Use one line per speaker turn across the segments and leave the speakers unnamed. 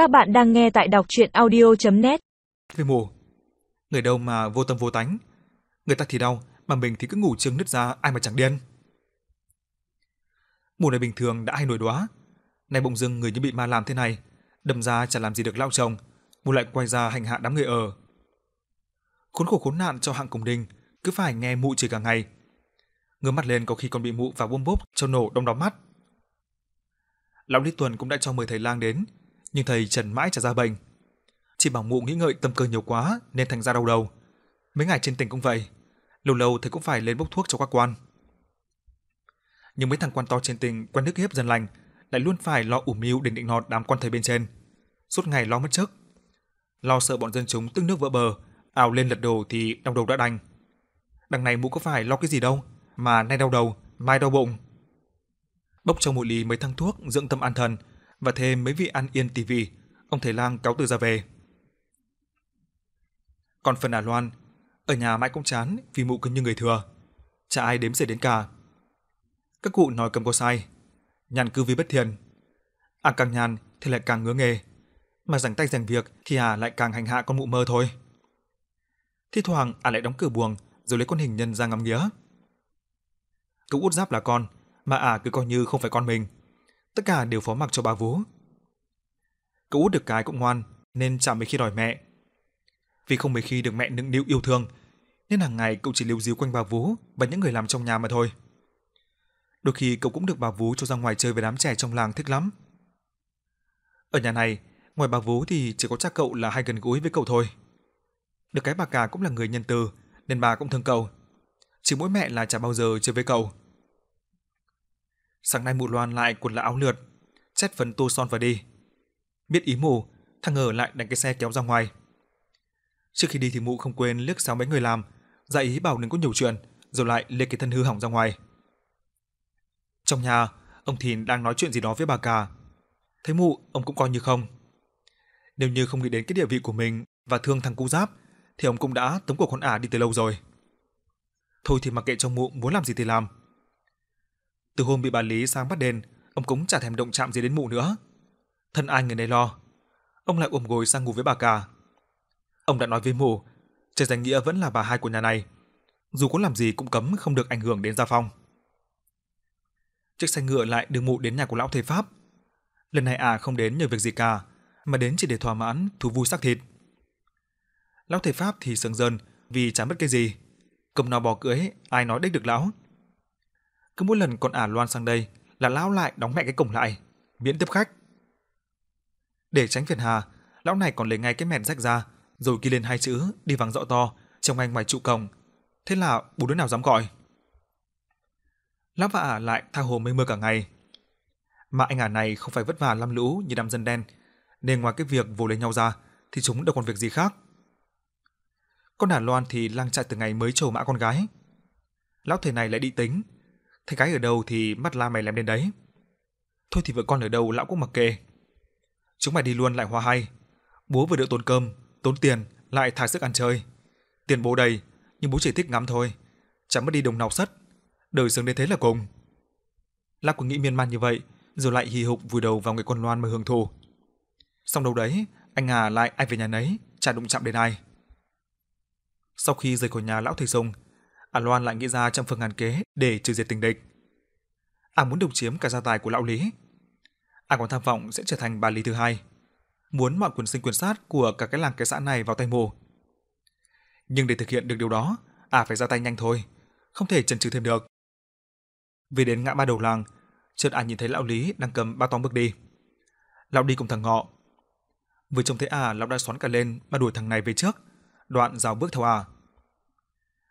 Các bạn đang nghe tại đọc chuyện audio.net
Thế mù, người đâu mà vô tâm vô tánh. Người ta thì đau, mà mình thì cứ ngủ trương nứt ra ai mà chẳng điên. Mù này bình thường đã hay nổi đoá. nay bỗng dưng người như bị ma làm thế này, đâm ra chẳng làm gì được lão chồng, mù lại quay ra hành hạ đám người ở. Khốn khổ khốn nạn cho hạng cùng đình, cứ phải nghe mụ chửi cả ngày. Ngứa mắt lên có khi còn bị mụ và bôm bốp cho nổ đông đóm mắt. Lão Lý Tuần cũng đã cho mời thầy lang đến, nhưng thầy trần mãi trả ra bệnh. Chỉ bảo mụ nghĩ ngợi tâm cơ nhiều quá nên thành ra đau đầu. Mấy ngày trên tỉnh cũng vậy, lâu lâu thầy cũng phải lên bốc thuốc cho các quan. Nhưng mấy thằng quan to trên tỉnh quen nước hiếp dân lành lại luôn phải lo ủ mưu để định nọt đám quan thầy bên trên. Suốt ngày lo mất chức. Lo sợ bọn dân chúng tức nước vỡ bờ, ào lên lật đồ thì đau đầu đã đành. Đằng này mụ có phải lo cái gì đâu, mà nay đau đầu, mai đau bụng. Bốc cho mụ ly mấy thang thuốc dưỡng tâm an thần và thêm mấy vị ăn yên tivi, ông thầy lang cáo từ ra về. Còn phần ả Loan, ở nhà mãi cũng chán vì mụ cứ như người thừa, chả ai đếm xỉa đến cả. Các cụ nói cầm có sai, nhàn cư vì bất thiện. À càng nhàn thì lại càng ngứa nghề, mà rảnh tay rảnh việc thì à lại càng hành hạ con mụ mơ thôi. Thi thoảng à lại đóng cửa buồng rồi lấy con hình nhân ra ngắm nghía. Cậu út giáp là con, mà à cứ coi như không phải con mình. Tất cả đều phó mặc cho bà vú. Cậu út được cái cũng ngoan, nên chả mấy khi đòi mẹ. Vì không mấy khi được mẹ nựng nịu yêu thương, nên hàng ngày cậu chỉ lưu díu quanh bà vú và những người làm trong nhà mà thôi. Đôi khi cậu cũng được bà vú cho ra ngoài chơi với đám trẻ trong làng thích lắm. Ở nhà này, ngoài bà vú thì chỉ có cha cậu là hay gần gũi với cậu thôi. Được cái bà cả cũng là người nhân từ, nên bà cũng thương cậu. Chỉ mỗi mẹ là chả bao giờ chơi với cậu. Sáng nay mụ Loan lại quần là áo lượt, chết phấn tô son vào đi. Biết ý mụ, thằng ngờ lại đánh cái xe kéo ra ngoài. Trước khi đi thì mụ không quên liếc sang mấy người làm, dạy ý bảo đừng có nhiều chuyện, rồi lại lê cái thân hư hỏng ra ngoài. Trong nhà, ông Thìn đang nói chuyện gì đó với bà cả. Thấy mụ, ông cũng coi như không. Nếu như không nghĩ đến cái địa vị của mình và thương thằng cu giáp, thì ông cũng đã tống cuộc con ả đi từ lâu rồi. Thôi thì mặc kệ cho mụ muốn làm gì thì làm. Từ hôm bị bà Lý sang bắt đền, ông cũng chả thèm động chạm gì đến mụ nữa. Thân ai người này lo. Ông lại ôm gối sang ngủ với bà cả. Ông đã nói với mụ, trên danh nghĩa vẫn là bà hai của nhà này. Dù có làm gì cũng cấm không được ảnh hưởng đến gia phong. Chiếc xe ngựa lại đưa mụ đến nhà của lão thầy Pháp. Lần này à không đến nhờ việc gì cả, mà đến chỉ để thỏa mãn thú vui xác thịt. Lão thầy Pháp thì sướng dần vì chả mất cái gì. cầm nào bò cưới, ai nói đích được lão. Cứ mỗi lần con ả loan sang đây là lão lại đóng mẹ cái cổng lại, miễn tiếp khách. Để tránh phiền hà, lão này còn lấy ngay cái mẹt rách ra, rồi ghi lên hai chữ đi vắng rõ to trong anh ngoài trụ cổng. Thế là bố đứa nào dám gọi. Lão và ả lại tha hồ mây mưa cả ngày. Mà anh ả này không phải vất vả lăm lũ như đám dân đen, nên ngoài cái việc vồ lấy nhau ra thì chúng đâu còn việc gì khác. Con ả Loan thì lang chạy từ ngày mới trầu mã con gái. Lão thầy này lại đi tính, thấy cái ở đâu thì mắt la mày lem đến đấy. Thôi thì vợ con ở đâu lão cũng mặc kệ. Chúng mày đi luôn lại hoa hay. Bố vừa đỡ tốn cơm, tốn tiền, lại thả sức ăn chơi. Tiền bố đầy, nhưng bố chỉ thích ngắm thôi. Chẳng mất đi đồng nào sắt. Đời sướng đến thế là cùng. Lão cũng nghĩ miên man như vậy, rồi lại hì hục vùi đầu vào người con Loan mà hưởng thụ. Xong đâu đấy, anh hà lại ai về nhà nấy, chả đụng chạm đến ai. Sau khi rời khỏi nhà lão thầy sông, A Loan lại nghĩ ra trăm phương ngàn kế để trừ diệt tình địch. A muốn độc chiếm cả gia tài của lão Lý. A còn tham vọng sẽ trở thành bà Lý thứ hai, muốn mọi quyền sinh quyền sát của cả cái làng cái xã này vào tay mồ. Nhưng để thực hiện được điều đó, A phải ra tay nhanh thôi, không thể chần chừ thêm được. Vì đến ngã ba đầu làng, chợt A nhìn thấy lão Lý đang cầm ba tong bước đi. Lão đi cùng thằng Ngọ. Vừa trông thấy A, lão đã xoắn cả lên mà đuổi thằng này về trước, đoạn rào bước theo A.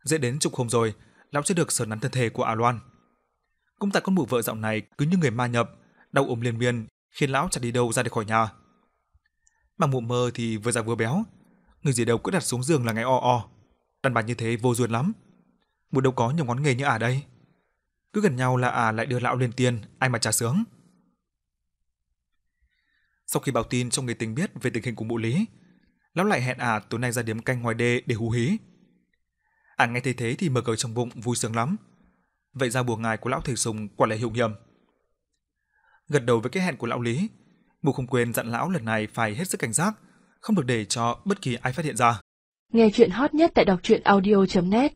Dễ đến chục hôm rồi, lão chưa được sờ nắn thân thể của A Loan. Cũng tại con mụ vợ dạo này cứ như người ma nhập, đau ốm liên miên, khiến lão chẳng đi đâu ra được khỏi nhà. Mà mụ mơ thì vừa già vừa béo, người gì đâu cứ đặt xuống giường là ngày o o. Đàn bà như thế vô duyên lắm. Mụ đâu có nhiều ngón nghề như ả đây. Cứ gần nhau là ả lại đưa lão lên tiền ai mà trả sướng. Sau khi báo tin cho người tình biết về tình hình của mụ Lý, lão lại hẹn ả tối nay ra điếm canh ngoài đê để hú hí. À nghe thấy thế thì mở cờ trong bụng vui sướng lắm. Vậy ra bùa ngài của lão thầy sùng quả là hiệu nghiệm. Gật đầu với cái hẹn của lão Lý, Mụ không quên dặn lão lần này phải hết sức cảnh giác, không được để cho bất kỳ ai phát hiện ra.
Nghe chuyện hot nhất tại đọc truyện audio.net